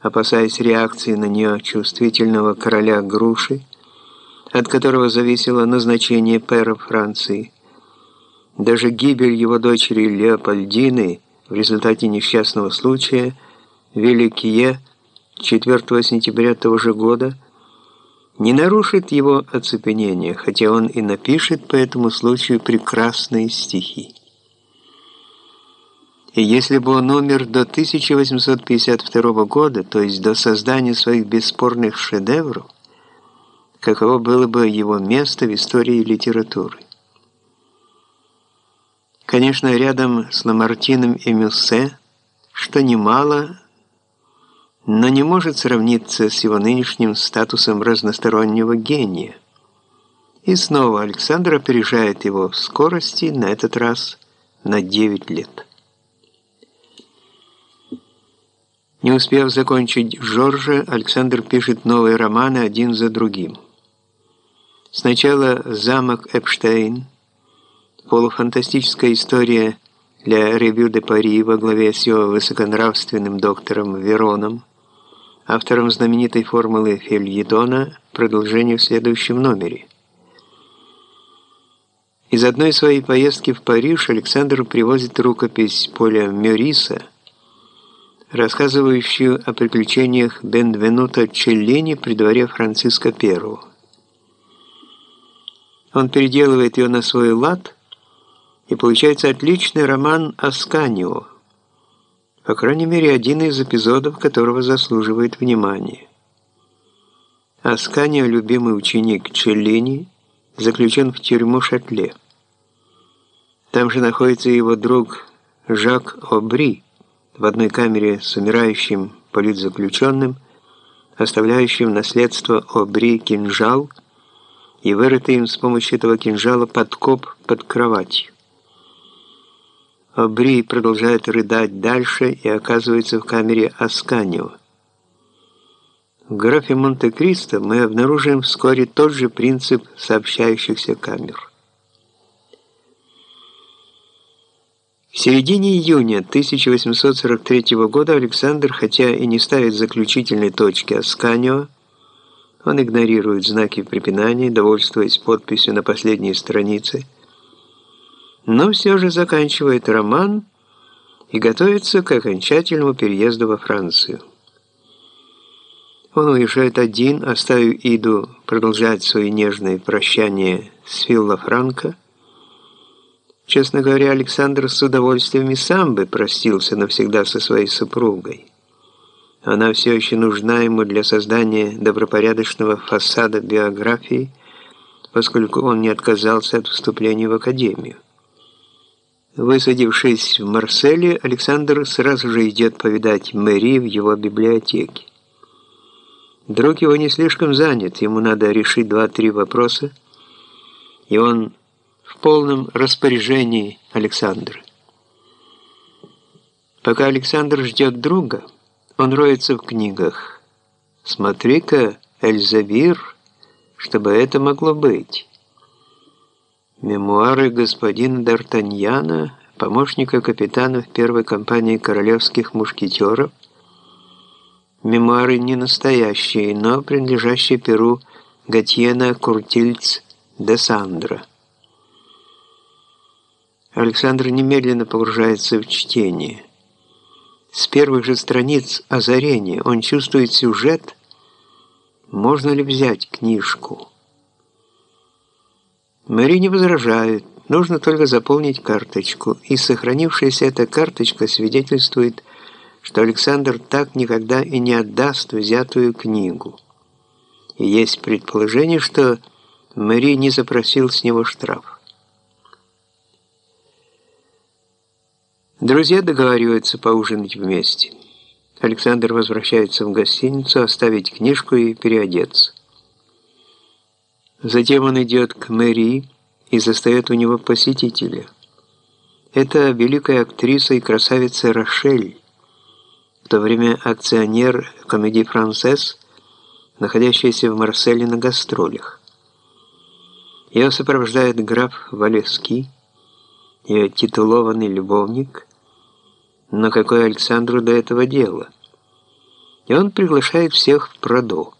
опасаясь реакции на нее чувствительного короля Груши, от которого зависело назначение пэра Франции. Даже гибель его дочери Леопольдины в результате несчастного случая в Великие 4 сентября того же года не нарушит его оцепенение, хотя он и напишет по этому случаю прекрасные стихи. И если бы он умер до 1852 года, то есть до создания своих бесспорных шедевров, каково было бы его место в истории литературы. Конечно, рядом с Ламартином и Мюссе, что немало, но не может сравниться с его нынешним статусом разностороннего гения. И снова Александр опережает его в скорости, на этот раз на 9 лет. Не успев закончить Жоржа, Александр пишет новые романы один за другим. Сначала «Замок Эпштейн», полуфантастическая история для «Ревю де Пари» во главе с его высоконравственным доктором Вероном, автором знаменитой формулы Фельетона, продолжение в следующем номере. Из одной своей поездки в Париж Александр привозит рукопись Поля Мёриса, рассказывающую о приключениях Бенвенута Челлини при дворе Франциска I. Он переделывает ее на свой лад, и получается отличный роман «Асканио», по крайней мере, один из эпизодов которого заслуживает внимания. Асканио, любимый ученик Челлини, заключен в тюрьму Шатле. Там же находится его друг Жак Обри в одной камере с умирающим политзаключенным, оставляющим наследство Обри кинжал – и вырытый им с помощью этого кинжала подкоп под кроватью. Обри продолжает рыдать дальше и оказывается в камере Асканио. В графе Монте-Кристо мы обнаружим вскоре тот же принцип сообщающихся камер. В середине июня 1843 года Александр, хотя и не ставит заключительной точки Асканио, он игнорирует знаки препинания, довольствуясь подписью на последней странице, но все же заканчивает роман и готовится к окончательному переезду во Францию. Он уезжает один, оставив Иду продолжать свои нежные прощания с Вилла Франко. Честно говоря, Александр с удовольствием и сам бы простился навсегда со своей супругой. Она все еще нужна ему для создания добропорядочного фасада биографии, поскольку он не отказался от вступления в академию. Высадившись в Марселе, Александр сразу же идет повидать Мэри в его библиотеке. Друг его не слишком занят, ему надо решить два-три вопроса, и он в полном распоряжении Александра. Пока Александр ждет друга, он роется в книгах. Смотри-ка, Эльзавир, чтобы это могло быть. Мемуары господина Д'Артаньяна, помощника капитана в первой компании королевских мушкетеров. Мемуары не настоящие, но принадлежащие Перу Гатьена Куртильц де Сандра. Александр немедленно погружается в чтение. С первых же страниц озарения он чувствует сюжет, можно ли взять книжку. Мэри не возражает, нужно только заполнить карточку, и сохранившаяся эта карточка свидетельствует, что Александр так никогда и не отдаст взятую книгу. И есть предположение, что Мэри не запросил с него штраф. Друзья договариваются поужинать вместе. Александр возвращается в гостиницу, оставить книжку и переодеться. Затем он идет к Мэри и застает у него посетителя. Это великая актриса и красавица Рошель, в то время акционер комедии «Францесс», находящаяся в Марселе на гастролях. Ее сопровождает граф Валески, ее титулованный любовник – но какое Александру до этого дело? и он приглашает всех в Праду.